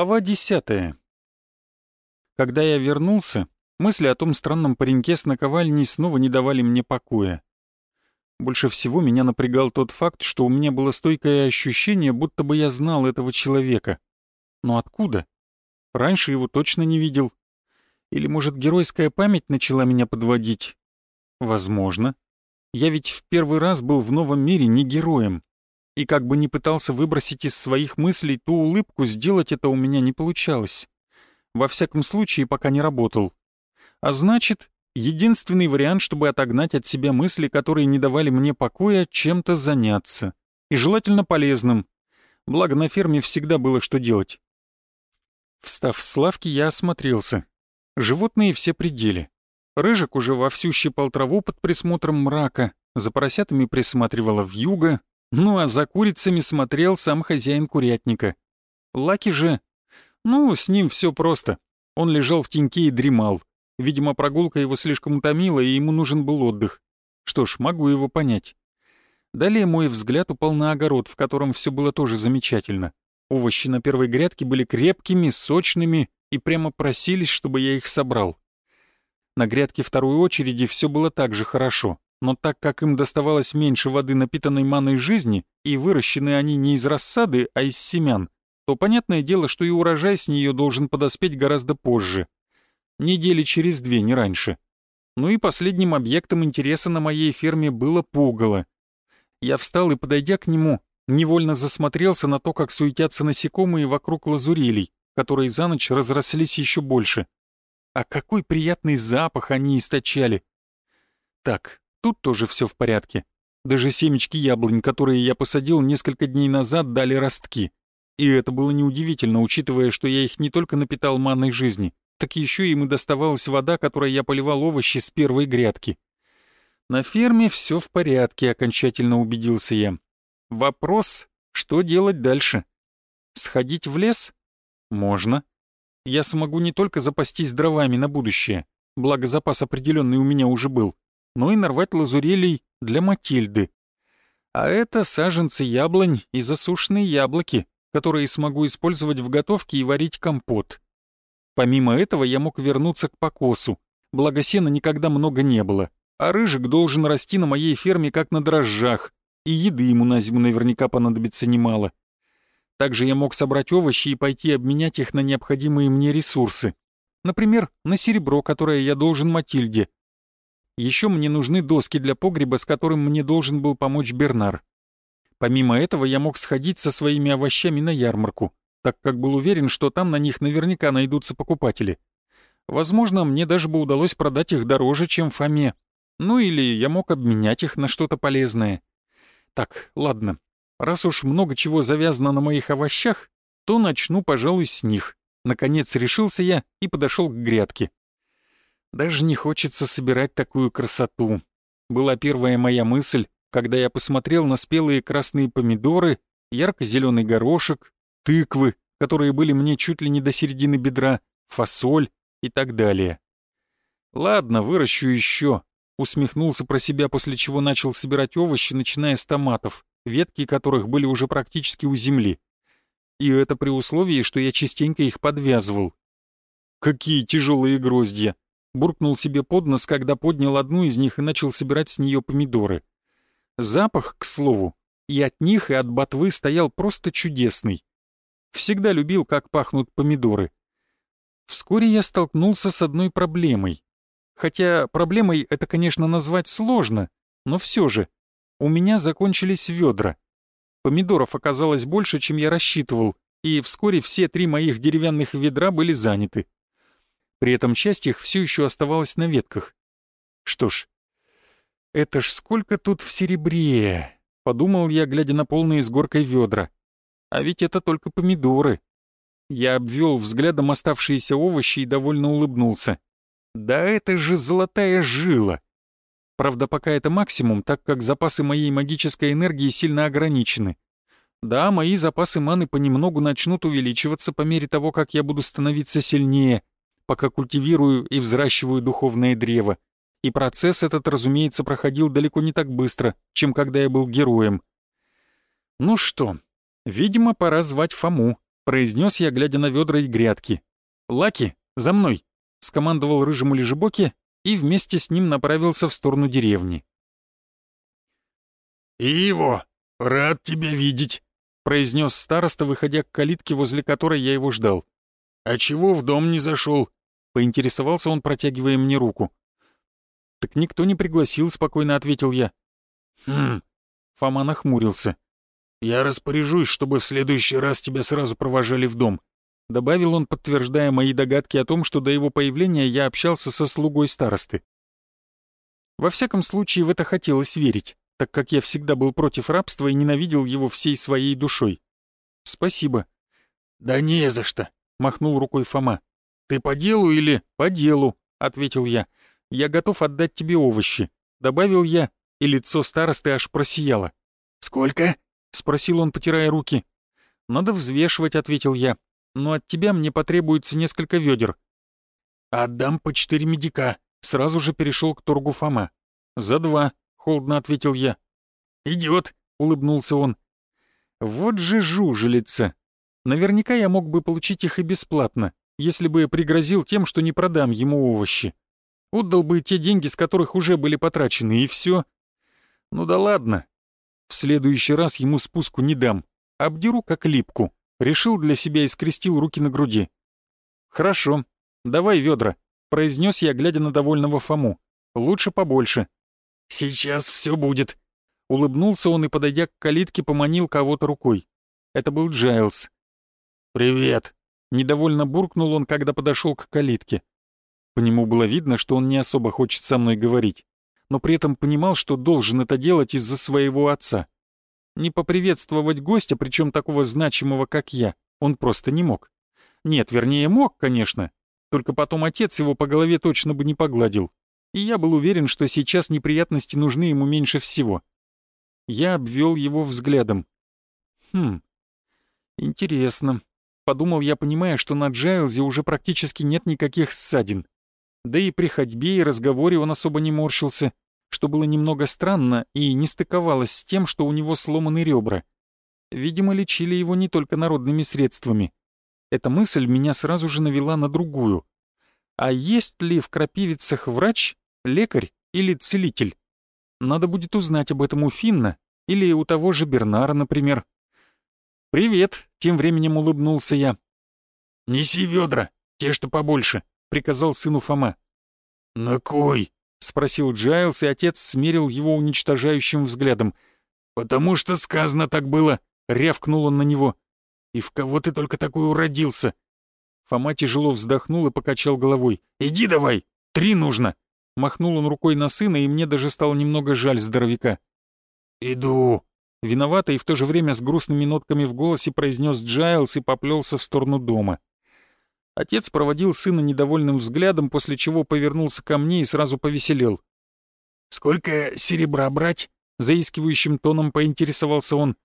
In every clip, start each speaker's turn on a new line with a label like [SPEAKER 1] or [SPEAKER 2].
[SPEAKER 1] Глава десятая. Когда я вернулся, мысли о том странном пареньке с наковальней снова не давали мне покоя. Больше всего меня напрягал тот факт, что у меня было стойкое ощущение, будто бы я знал этого человека. Но откуда? Раньше его точно не видел. Или, может, геройская память начала меня подводить? Возможно. Я ведь в первый раз был в новом мире не героем. И как бы ни пытался выбросить из своих мыслей ту улыбку, сделать это у меня не получалось. Во всяком случае, пока не работал. А значит, единственный вариант, чтобы отогнать от себя мысли, которые не давали мне покоя, чем-то заняться. И желательно полезным. Благо на ферме всегда было что делать. Встав с лавки, я осмотрелся. Животные все пределе. Рыжик уже вовсю щипал траву под присмотром мрака, за поросятами присматривала вьюга, ну а за курицами смотрел сам хозяин курятника. Лаки же... Ну, с ним все просто. Он лежал в теньке и дремал. Видимо, прогулка его слишком утомила, и ему нужен был отдых. Что ж, могу его понять. Далее мой взгляд упал на огород, в котором все было тоже замечательно. Овощи на первой грядке были крепкими, сочными и прямо просились, чтобы я их собрал. На грядке второй очереди все было так же хорошо, но так как им доставалось меньше воды, напитанной маной жизни, и выращены они не из рассады, а из семян, то понятное дело, что и урожай с нее должен подоспеть гораздо позже. Недели через две, не раньше. Ну и последним объектом интереса на моей ферме было пугало. Я встал и, подойдя к нему, невольно засмотрелся на то, как суетятся насекомые вокруг лазурелей, которые за ночь разрослись еще больше. А какой приятный запах они источали! Так, тут тоже все в порядке. Даже семечки яблонь, которые я посадил несколько дней назад, дали ростки. И это было неудивительно, учитывая, что я их не только напитал манной жизни, так еще им и доставалась вода, которой я поливал овощи с первой грядки. На ферме все в порядке, окончательно убедился я. Вопрос, что делать дальше? Сходить в лес? Можно я смогу не только запастись дровами на будущее, благо запас определенный у меня уже был, но и нарвать лазурелей для Матильды. А это саженцы яблонь и засушенные яблоки, которые смогу использовать в готовке и варить компот. Помимо этого я мог вернуться к покосу, благо сена никогда много не было, а рыжик должен расти на моей ферме как на дрожжах, и еды ему на зиму наверняка понадобится немало. Также я мог собрать овощи и пойти обменять их на необходимые мне ресурсы. Например, на серебро, которое я должен Матильде. Еще мне нужны доски для погреба, с которым мне должен был помочь Бернар. Помимо этого я мог сходить со своими овощами на ярмарку, так как был уверен, что там на них наверняка найдутся покупатели. Возможно, мне даже бы удалось продать их дороже, чем Фоме. Ну или я мог обменять их на что-то полезное. Так, ладно, Раз уж много чего завязано на моих овощах, то начну, пожалуй, с них. Наконец решился я и подошел к грядке. Даже не хочется собирать такую красоту. Была первая моя мысль, когда я посмотрел на спелые красные помидоры, ярко-зеленый горошек, тыквы, которые были мне чуть ли не до середины бедра, фасоль и так далее. Ладно, выращу еще, усмехнулся про себя, после чего начал собирать овощи, начиная с томатов ветки которых были уже практически у земли. И это при условии, что я частенько их подвязывал. «Какие тяжелые гроздья!» Буркнул себе под нос, когда поднял одну из них и начал собирать с нее помидоры. Запах, к слову, и от них, и от ботвы стоял просто чудесный. Всегда любил, как пахнут помидоры. Вскоре я столкнулся с одной проблемой. Хотя проблемой это, конечно, назвать сложно, но все же — у меня закончились ведра. Помидоров оказалось больше, чем я рассчитывал, и вскоре все три моих деревянных ведра были заняты. При этом часть их все еще оставалась на ветках. Что ж, это ж сколько тут в серебре, подумал я, глядя на полные с горкой ведра. А ведь это только помидоры. Я обвел взглядом оставшиеся овощи и довольно улыбнулся. Да это же золотая жила! Правда, пока это максимум, так как запасы моей магической энергии сильно ограничены. Да, мои запасы маны понемногу начнут увеличиваться по мере того, как я буду становиться сильнее, пока культивирую и взращиваю духовное древо. И процесс этот, разумеется, проходил далеко не так быстро, чем когда я был героем. Ну что, видимо, пора звать Фому, — произнес я, глядя на ведра и грядки. «Лаки, за мной!» — скомандовал рыжему лежебоке и вместе с ним направился в сторону деревни.
[SPEAKER 2] «Иво, рад тебя видеть!» — произнес староста, выходя к калитке, возле которой я его ждал. «А чего в дом не зашел?» — поинтересовался он, протягивая мне руку. «Так никто не пригласил», — спокойно ответил я.
[SPEAKER 1] «Хм...» — Фома нахмурился.
[SPEAKER 2] «Я распоряжусь, чтобы в следующий раз тебя сразу провожали в дом», —
[SPEAKER 1] добавил он, подтверждая мои догадки о том, что до его появления я общался со слугой старосты. Во всяком случае, в это хотелось верить, так как я всегда был против рабства и ненавидел его всей своей душой. «Спасибо».
[SPEAKER 2] «Да не за что», — махнул рукой Фома.
[SPEAKER 1] «Ты по делу или...» «По делу», — ответил я. «Я готов отдать тебе овощи», — добавил я, и лицо старосты аж просияло.
[SPEAKER 2] «Сколько?»
[SPEAKER 1] — спросил он, потирая руки. «Надо взвешивать», — ответил я. «Но от тебя мне потребуется несколько ведер».
[SPEAKER 2] «Отдам по четыре медика», —
[SPEAKER 1] сразу же перешел к торгу Фома. «За два», — холодно ответил я.
[SPEAKER 2] «Идет», — улыбнулся он.
[SPEAKER 1] «Вот же жужелица. Наверняка я мог бы получить их и бесплатно, если бы пригрозил тем, что не продам ему овощи. Отдал бы те деньги, с которых уже были потрачены, и все. Ну да ладно, в следующий раз ему спуску не дам. Обдеру как липку. Решил для себя и скрестил руки на груди. «Хорошо, давай ведра», — произнес я, глядя на довольного Фому. «Лучше побольше».
[SPEAKER 2] «Сейчас все будет», —
[SPEAKER 1] улыбнулся он и, подойдя к калитке, поманил кого-то рукой. Это был Джайлз.
[SPEAKER 2] «Привет», —
[SPEAKER 1] недовольно буркнул он, когда подошел к калитке. По нему было видно, что он не особо хочет со мной говорить но при этом понимал, что должен это делать из-за своего отца. Не поприветствовать гостя, причем такого значимого, как я, он просто не мог. Нет, вернее, мог, конечно, только потом отец его по голове точно бы не погладил. И я был уверен, что сейчас неприятности нужны ему меньше всего. Я обвел его взглядом. Хм, интересно. Подумал я, понимая, что на Джайлзе уже практически нет никаких ссадин. Да и при ходьбе и разговоре он особо не морщился, что было немного странно и не стыковалось с тем, что у него сломаны ребра. Видимо, лечили его не только народными средствами. Эта мысль меня сразу же навела на другую. А есть ли в крапивицах врач, лекарь или целитель? Надо будет узнать об этом у Финна или у того же Бернара, например. «Привет», — тем временем улыбнулся я.
[SPEAKER 2] «Неси ведра, те, что побольше», — приказал сыну Фома.
[SPEAKER 1] «На кой?» — спросил Джайлс, и отец смерил его уничтожающим взглядом.
[SPEAKER 2] «Потому что сказано так было», — рявкнул он на него. «И в кого ты только такой уродился?»
[SPEAKER 1] Фома тяжело вздохнул и покачал головой.
[SPEAKER 2] «Иди давай, три нужно!»
[SPEAKER 1] Махнул он рукой на сына, и мне даже стало немного жаль здоровяка.
[SPEAKER 2] «Иду!»
[SPEAKER 1] Виновато и в то же время с грустными нотками в голосе произнес Джайлс и поплелся в сторону дома. Отец проводил сына недовольным взглядом, после чего повернулся ко мне и сразу повеселел.
[SPEAKER 2] «Сколько серебра брать?»
[SPEAKER 1] — заискивающим тоном поинтересовался он.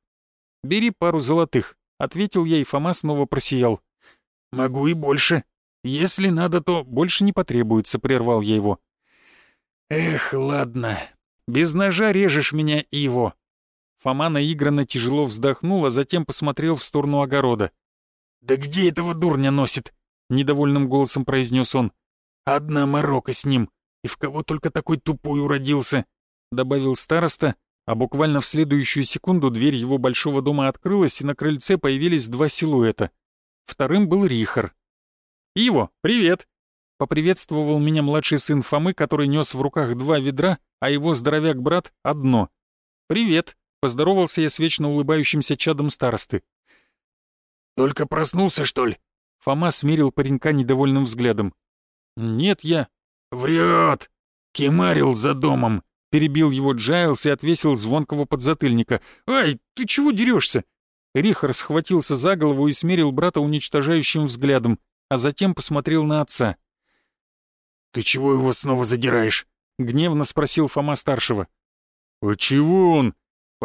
[SPEAKER 1] «Бери пару золотых», — ответил я, и Фома снова просиял.
[SPEAKER 2] «Могу и больше. Если надо, то
[SPEAKER 1] больше не потребуется», — прервал я его.
[SPEAKER 2] «Эх, ладно. Без ножа режешь меня, Иво».
[SPEAKER 1] Фома наигранно тяжело вздохнул, а затем посмотрел в сторону огорода.
[SPEAKER 2] «Да где этого дурня носит?»
[SPEAKER 1] — недовольным голосом произнес он.
[SPEAKER 2] «Одна морока с ним, и в кого только такой тупой уродился», —
[SPEAKER 1] добавил староста, а буквально в следующую секунду дверь его большого дома открылась, и на крыльце появились два силуэта. Вторым был Рихар. «Иво, привет!» — поприветствовал меня младший сын Фомы, который нес в руках два ведра, а его здоровяк-брат — одно. «Привет!» — поздоровался я с вечно улыбающимся чадом старосты.
[SPEAKER 2] «Только проснулся, что ли?»
[SPEAKER 1] Фома смирил паренька недовольным взглядом. «Нет, я...»
[SPEAKER 2] «Врет! Кемарил за домом!»
[SPEAKER 1] Перебил его Джайлс и отвесил звонкого подзатыльника. «Ай, ты чего дерешься?» Рихар схватился за голову и смерил брата уничтожающим взглядом, а затем посмотрел на отца.
[SPEAKER 2] «Ты чего его снова задираешь?»
[SPEAKER 1] — гневно спросил Фома-старшего.
[SPEAKER 2] «А чего он?»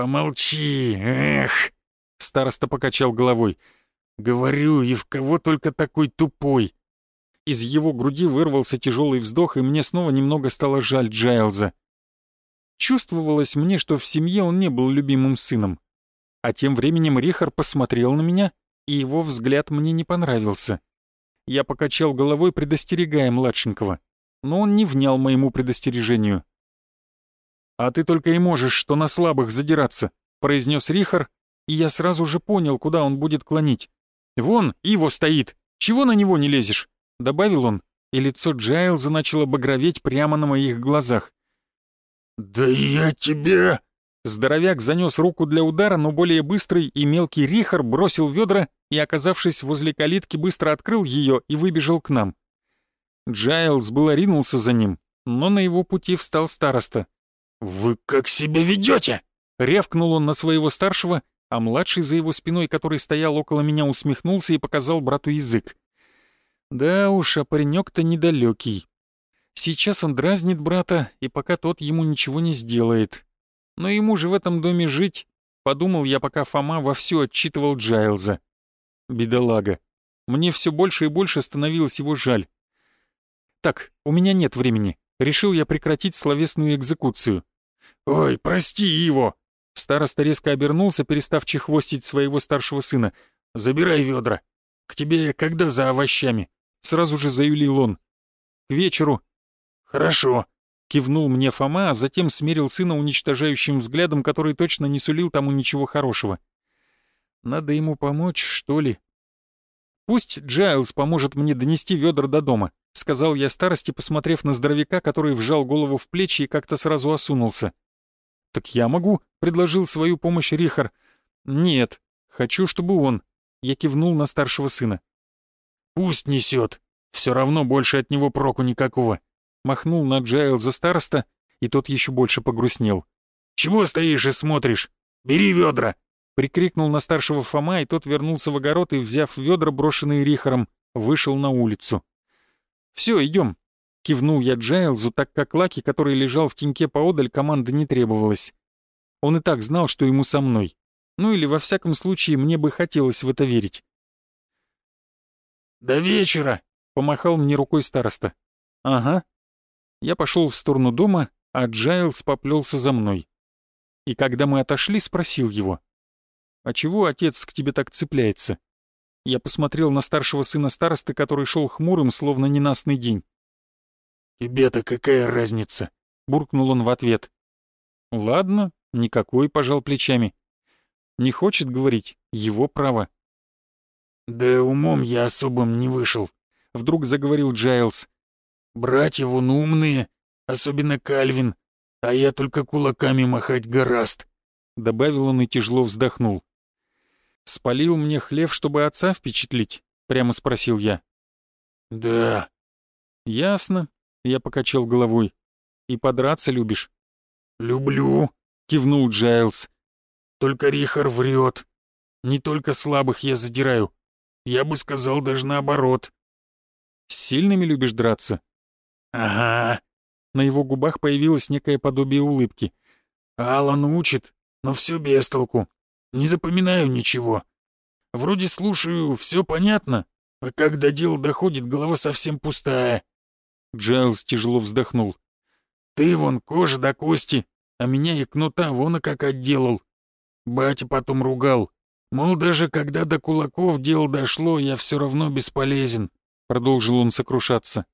[SPEAKER 2] «Помолчи, эх!»
[SPEAKER 1] Староста покачал головой.
[SPEAKER 2] Говорю, и в кого только такой тупой.
[SPEAKER 1] Из его груди вырвался тяжелый вздох, и мне снова немного стало жаль Джайлза. Чувствовалось мне, что в семье он не был любимым сыном. А тем временем Рихар посмотрел на меня и его взгляд мне не понравился. Я покачал головой, предостерегая младшенького, но он не внял моему предостережению. «А ты только и можешь, что на слабых задираться», — произнес Рихар, и я сразу же понял, куда он будет клонить. «Вон, Иво стоит, чего на него не лезешь?» — добавил он, и лицо Джайлза начало багроветь прямо на моих глазах.
[SPEAKER 2] «Да я тебе...»
[SPEAKER 1] Здоровяк занес руку для удара, но более быстрый и мелкий Рихар бросил ведра и, оказавшись возле калитки, быстро открыл ее и выбежал к нам. Джайлз было ринулся за ним, но на его пути встал староста.
[SPEAKER 2] «Вы как себя ведете?»
[SPEAKER 1] Рявкнул он на своего старшего, а младший за его спиной, который стоял около меня, усмехнулся и показал брату язык. Да уж, а паренек-то недалекий. Сейчас он дразнит брата, и пока тот ему ничего не сделает. Но ему же в этом доме жить, подумал я, пока Фома вовсю отчитывал Джайлза. Бедолага. Мне все больше и больше становилось его жаль. Так, у меня нет времени. Решил я прекратить словесную экзекуцию.
[SPEAKER 2] «Ой, прости его!»
[SPEAKER 1] Староста резко обернулся, перестав чехвостить своего старшего сына.
[SPEAKER 2] «Забирай ведра. К тебе когда за овощами?»
[SPEAKER 1] Сразу же заюлил он. «К вечеру».
[SPEAKER 2] «Хорошо», —
[SPEAKER 1] кивнул мне Фома, а затем смерил сына уничтожающим взглядом, который точно не сулил тому ничего хорошего. «Надо ему помочь, что ли?» «Пусть Джайлз поможет мне донести ведра до дома», — сказал я старости, посмотрев на здоровяка, который вжал голову в плечи и как-то сразу осунулся. «Так я могу», — предложил свою помощь Рихар. «Нет, хочу, чтобы он». Я кивнул на старшего сына.
[SPEAKER 2] «Пусть несет. Все равно больше от него проку никакого».
[SPEAKER 1] Махнул на Джайл за староста, и тот еще больше погрустнел.
[SPEAKER 2] «Чего стоишь и смотришь? Бери ведра!»
[SPEAKER 1] Прикрикнул на старшего Фома, и тот вернулся в огород и, взяв ведра, брошенные Рихаром, вышел на улицу. «Все, идем», — кивнул я Джайлзу, так как Лаки, который лежал в теньке поодаль, команды не требовалось. Он и так знал, что ему со мной. Ну или, во всяком случае, мне бы хотелось в это верить.
[SPEAKER 2] «До вечера!»
[SPEAKER 1] — помахал мне рукой староста. «Ага». Я пошел в сторону дома, а Джайлз поплелся за мной. И когда мы отошли, спросил его. «А чего отец к тебе так цепляется?» Я посмотрел на старшего сына старосты, который шел хмурым, словно ненастный день.
[SPEAKER 2] «Тебе-то какая разница?» — буркнул он в ответ.
[SPEAKER 1] «Ладно, никакой», — пожал плечами. «Не хочет говорить, его право».
[SPEAKER 2] «Да умом я особым не вышел», — вдруг заговорил Джайлз. «Братья вон умные, особенно Кальвин, а я только кулаками махать гораст», —
[SPEAKER 1] добавил он и тяжело вздохнул. «Спалил мне хлев, чтобы отца впечатлить?» — прямо спросил я.
[SPEAKER 2] «Да».
[SPEAKER 1] «Ясно», — я покачал головой. «И подраться любишь?»
[SPEAKER 2] «Люблю», — кивнул Джайлз. «Только Рихар врет. Не только слабых я задираю, я бы сказал даже наоборот.
[SPEAKER 1] С сильными любишь драться?
[SPEAKER 2] Ага.
[SPEAKER 1] На его губах появилось некое подобие улыбки.
[SPEAKER 2] Алан учит, но все без толку. Не запоминаю ничего. Вроде слушаю, все понятно, а когда дело доходит, голова совсем пустая.
[SPEAKER 1] Джайлз тяжело вздохнул.
[SPEAKER 2] Ты вон кожа до кости, а меня и кнута вон как отделал. Батя потом ругал. Мол, даже когда до кулаков дело дошло, я все равно бесполезен», — продолжил он сокрушаться.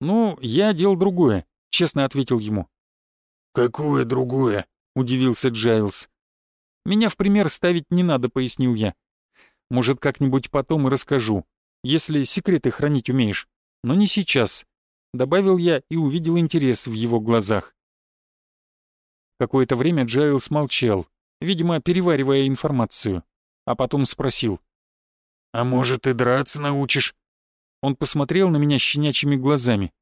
[SPEAKER 1] «Ну, я делал другое», — честно ответил ему.
[SPEAKER 2] «Какое другое?» — удивился Джайлз.
[SPEAKER 1] «Меня в пример ставить не надо», — пояснил я. «Может, как-нибудь потом и расскажу, если секреты хранить умеешь. Но не сейчас», — добавил я и увидел интерес в его глазах. Какое-то время Джайлз молчал, видимо, переваривая информацию а потом спросил.
[SPEAKER 2] «А может, и драться научишь?»
[SPEAKER 1] Он посмотрел на меня щенячьими глазами.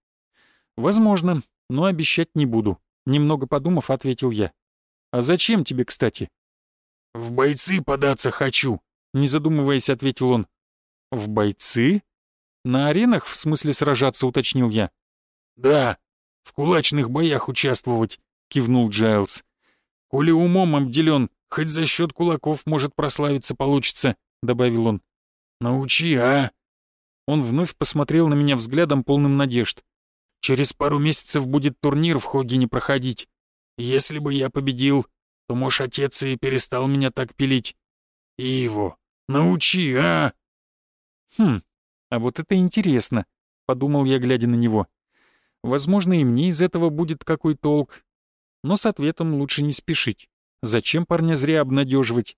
[SPEAKER 1] «Возможно, но обещать не буду», — немного подумав, ответил я. «А зачем тебе, кстати?»
[SPEAKER 2] «В бойцы податься хочу», — не задумываясь, ответил он.
[SPEAKER 1] «В бойцы? На аренах, в смысле сражаться, уточнил я?»
[SPEAKER 2] «Да, в кулачных боях участвовать», — кивнул Джайлз.
[SPEAKER 1] «Коли умом обделен, Хоть за счет кулаков, может, прославиться получится», — добавил он.
[SPEAKER 2] «Научи, а?»
[SPEAKER 1] Он вновь посмотрел на меня взглядом, полным надежд.
[SPEAKER 2] «Через пару месяцев будет турнир в Хогине проходить. Если бы я победил, то, может, отец и перестал меня так пилить. И его. Научи, а!»
[SPEAKER 1] «Хм, а вот это интересно», — подумал я, глядя на него. «Возможно, и мне из этого будет какой толк. Но с ответом лучше не спешить. Зачем парня зря обнадеживать?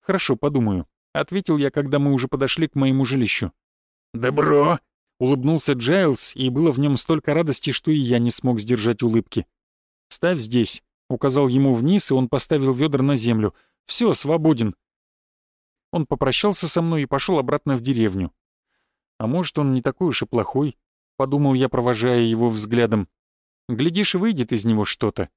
[SPEAKER 1] «Хорошо, подумаю», — ответил я, когда мы уже подошли к моему жилищу.
[SPEAKER 2] «Добро!»
[SPEAKER 1] — улыбнулся Джайлз, и было в нем столько радости, что и я не смог сдержать улыбки. «Ставь здесь», — указал ему вниз, и он поставил ведра на землю. «Все, свободен». Он попрощался со мной и пошел обратно в деревню. «А может, он не такой уж и плохой?» — подумал я, провожая его взглядом. «Глядишь, выйдет из него что-то».